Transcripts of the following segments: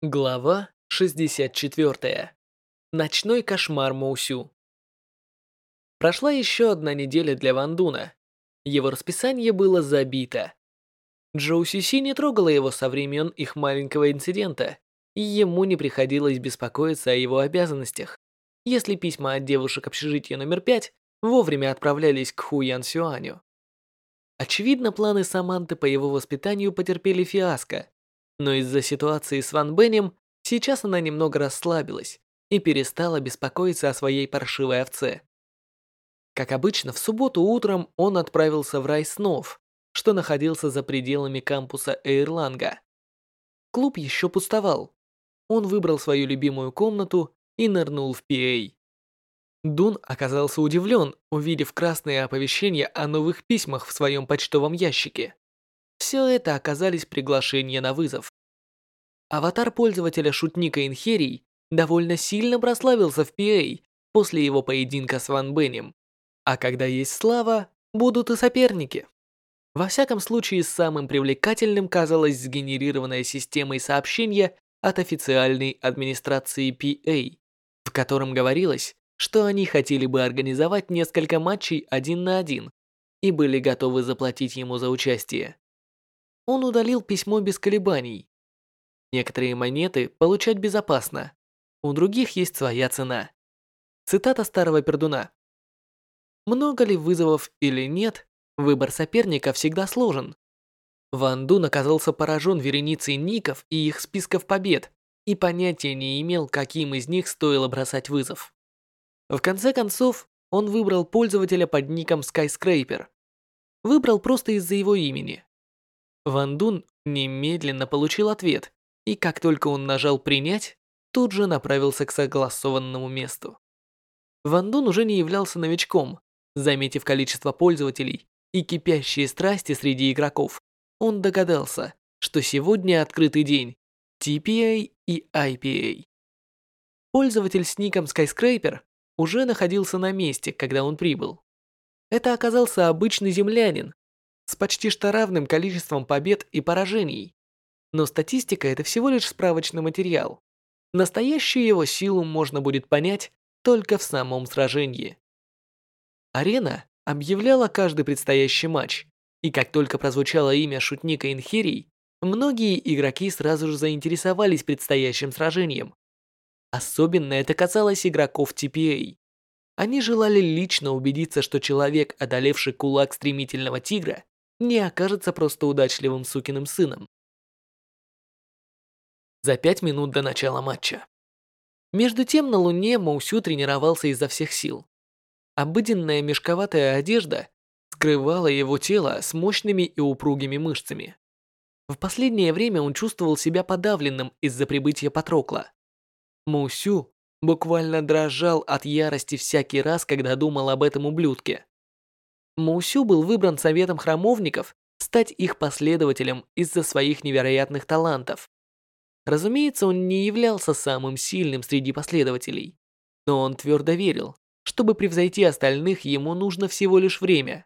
Глава 64. Ночной кошмар Моусю. Прошла еще одна неделя для Ван Дуна. Его расписание было забито. Джоу Сиси не трогала его со времен их маленького инцидента, и ему не приходилось беспокоиться о его обязанностях, если письма от девушек общежития номер 5 вовремя отправлялись к Ху Ян Сюаню. Очевидно, планы Саманты по его воспитанию потерпели фиаско, но из-за ситуации с Ван Бенем сейчас она немного расслабилась и перестала беспокоиться о своей паршивой овце. Как обычно, в субботу утром он отправился в рай снов, что находился за пределами кампуса Эйрланга. Клуб еще пустовал. Он выбрал свою любимую комнату и нырнул в PA. Дун оказался удивлен, увидев красное оповещение о новых письмах в своем почтовом ящике. Все это оказались приглашения на вызов. Аватар пользователя шутника Инхерий довольно сильно прославился в PA после его поединка с Ван Бенем. А когда есть слава, будут и соперники. Во всяком случае, самым привлекательным казалась сгенерированная системой сообщения от официальной администрации PA, в котором говорилось, что они хотели бы организовать несколько матчей один на один и были готовы заплатить ему за участие. Он удалил письмо без колебаний. Некоторые монеты получать безопасно, у других есть своя цена. Цитата старого пердуна. Много ли вызовов или нет, выбор соперника всегда сложен. Ван Дун оказался поражен вереницей ников и их списков побед и понятия не имел, каким из них стоило бросать вызов. В конце концов, он выбрал пользователя под ником Skyscraper. Выбрал просто из-за его имени. Ван Дун немедленно получил ответ, и как только он нажал «Принять», тут же направился к согласованному месту. Ван Дун уже не являлся новичком. Заметив количество пользователей и кипящие страсти среди игроков, он догадался, что сегодня открытый день TPA и IPA. Пользователь с ником Skyscraper уже находился на месте, когда он прибыл. Это оказался обычный землянин, с почти что равным количеством побед и поражений. Но статистика – это всего лишь справочный материал. Настоящую его силу можно будет понять только в самом сражении. Арена объявляла каждый предстоящий матч, и как только прозвучало имя шутника Инхирий, многие игроки сразу же заинтересовались предстоящим сражением. Особенно это касалось игроков TPA. Они желали лично убедиться, что человек, одолевший кулак стремительного тигра, не окажется просто удачливым сукиным сыном. За пять минут до начала матча. Между тем на Луне Маусю тренировался изо всех сил. Обыденная мешковатая одежда скрывала его тело с мощными и упругими мышцами. В последнее время он чувствовал себя подавленным из-за прибытия Патрокла. Маусю буквально дрожал от ярости всякий раз, когда думал об этом ублюдке. Маусю был выбран советом храмовников стать их последователем из-за своих невероятных талантов. Разумеется, он не являлся самым сильным среди последователей, но он твердо верил, чтобы превзойти остальных, ему нужно всего лишь время.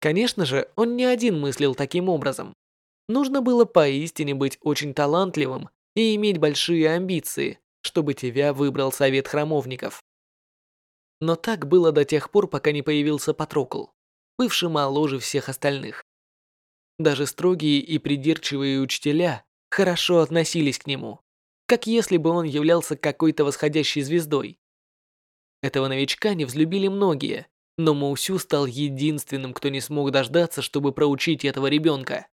Конечно же, он не один мыслил таким образом. Нужно было поистине быть очень талантливым и иметь большие амбиции, чтобы тебя выбрал совет храмовников. Но так было до тех пор, пока не появился Патрокл, бывший моложе всех остальных. Даже строгие и придирчивые учителя хорошо относились к нему, как если бы он являлся какой-то восходящей звездой. Этого новичка не взлюбили многие, но Маусю стал единственным, кто не смог дождаться, чтобы проучить этого ребенка.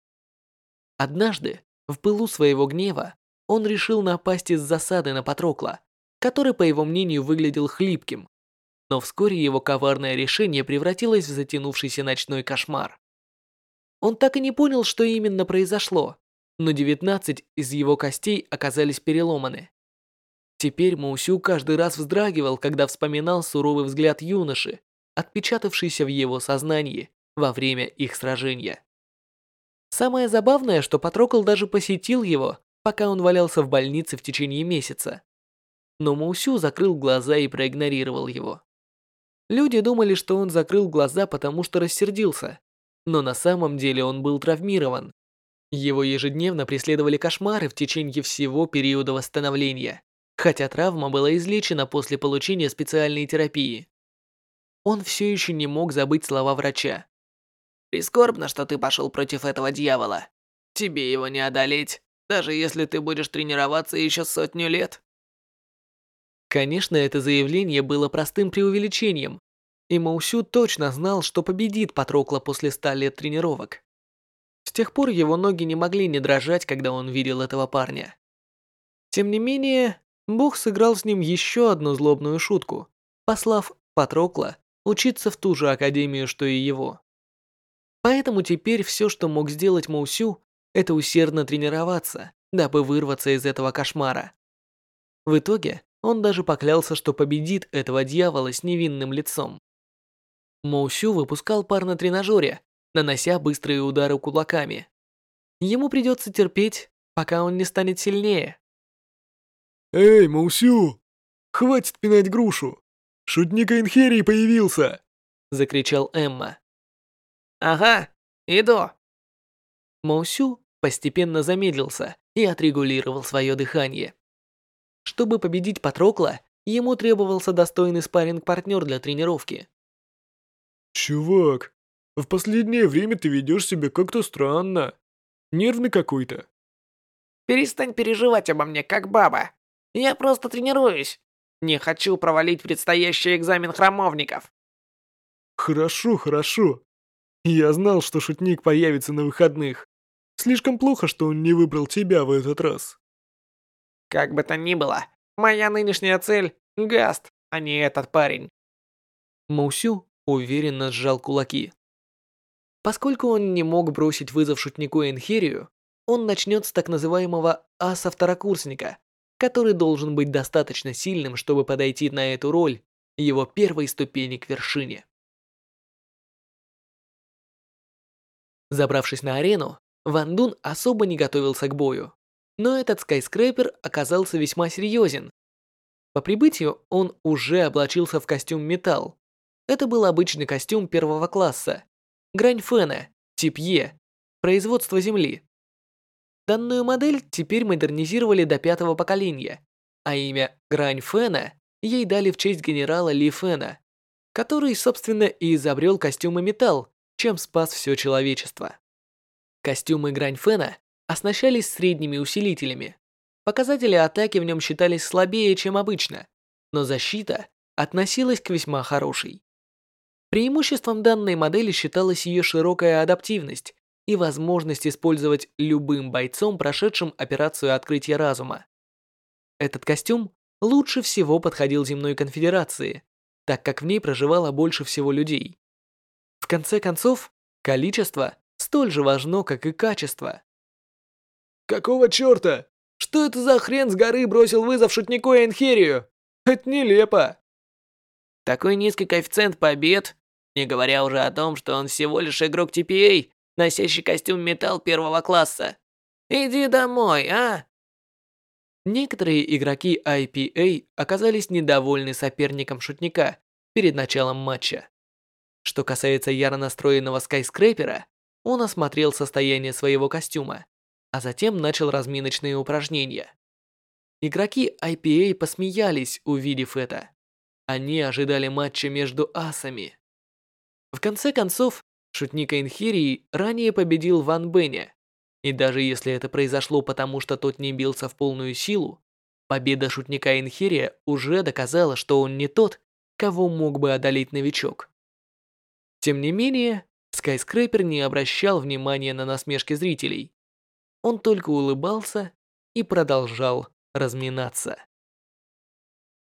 Однажды, в пылу своего гнева, он решил напасть из засады на Патрокла, который, по его мнению, выглядел хлипким но вскоре его коварное решение превратилось в затянувшийся ночной кошмар. Он так и не понял, что именно произошло, но 19 из его костей оказались переломаны. Теперь Маусю каждый раз вздрагивал, когда вспоминал суровый взгляд юноши, отпечатавшийся в его сознании во время их сражения. Самое забавное, что Патрокл даже посетил его, пока он валялся в больнице в течение месяца. Но Маусю закрыл глаза и проигнорировал его. Люди думали, что он закрыл глаза, потому что рассердился. Но на самом деле он был травмирован. Его ежедневно преследовали кошмары в течение всего периода восстановления, хотя травма была излечена после получения специальной терапии. Он все еще не мог забыть слова врача. «Прискорбно, что ты пошел против этого дьявола. Тебе его не одолеть, даже если ты будешь тренироваться еще сотню лет». Конечно, это заявление было простым преувеличением, и Маусю точно знал, что победит Патрокла после ста лет тренировок. С тех пор его ноги не могли не дрожать, когда он видел этого парня. Тем не менее, Бог сыграл с ним еще одну злобную шутку, послав Патрокла учиться в ту же академию, что и его. Поэтому теперь все, что мог сделать Маусю, это усердно тренироваться, дабы вырваться из этого кошмара. В итоге, он даже поклялся, что победит этого дьявола с невинным лицом. Моусю выпускал пар на тренажере, нанося быстрые удары кулаками. Ему придется терпеть, пока он не станет сильнее. «Эй, Маусю! Хватит пинать грушу! Шутник Инхерий появился!» Закричал Эмма. «Ага, иду!» Маусю постепенно замедлился и отрегулировал свое дыхание. Чтобы победить Патрокла, ему требовался достойный спарринг-партнер для тренировки. «Чувак, в последнее время ты ведешь себя как-то странно. Нервный какой-то». «Перестань переживать обо мне, как баба. Я просто тренируюсь. Не хочу провалить предстоящий экзамен храмовников». «Хорошо, хорошо. Я знал, что шутник появится на выходных. Слишком плохо, что он не выбрал тебя в этот раз». Как бы то ни было, моя нынешняя цель — Гаст, а не этот парень. Маусю уверенно сжал кулаки. Поскольку он не мог бросить вызов шутнику Энхерию, он начнет с так называемого аса-второкурсника, который должен быть достаточно сильным, чтобы подойти на эту роль его первой ступени к вершине. Забравшись на арену, Ван Дун особо не готовился к бою но этот скайскрейпер оказался весьма серьезен. По прибытию он уже облачился в костюм металл. Это был обычный костюм первого класса. Грань фена, тип Е, производство Земли. Данную модель теперь модернизировали до пятого поколения, а имя Грань Фена ей дали в честь генерала Ли Фена, который, собственно, и изобрел костюмы металл, чем спас все человечество. Костюмы Грань Фена оснащались средними усилителями. Показатели атаки в нем считались слабее, чем обычно, но защита относилась к весьма хорошей. Преимуществом данной модели считалась ее широкая адаптивность и возможность использовать любым бойцом, прошедшим операцию открытия разума. Этот костюм лучше всего подходил земной конфедерации, так как в ней проживало больше всего людей. В конце концов, количество столь же важно, как и качество. Какого черта? Что это за хрен с горы бросил вызов шутнику Энхерию? Это нелепо. Такой низкий коэффициент побед, не говоря уже о том, что он всего лишь игрок TPA, носящий костюм металл первого класса. Иди домой, а? Некоторые игроки IPA оказались недовольны соперником шутника перед началом матча. Что касается яро настроенного скайскрейпера, он осмотрел состояние своего костюма а затем начал разминочные упражнения. Игроки IPA посмеялись, увидев это. Они ожидали матча между асами. В конце концов, шутник Инхирии ранее победил Ван Беня. И даже если это произошло потому, что тот не бился в полную силу, победа шутника Инхирия уже доказала, что он не тот, кого мог бы одолеть новичок. Тем не менее, Скайскрейпер не обращал внимания на насмешки зрителей. Он только улыбался и продолжал разминаться.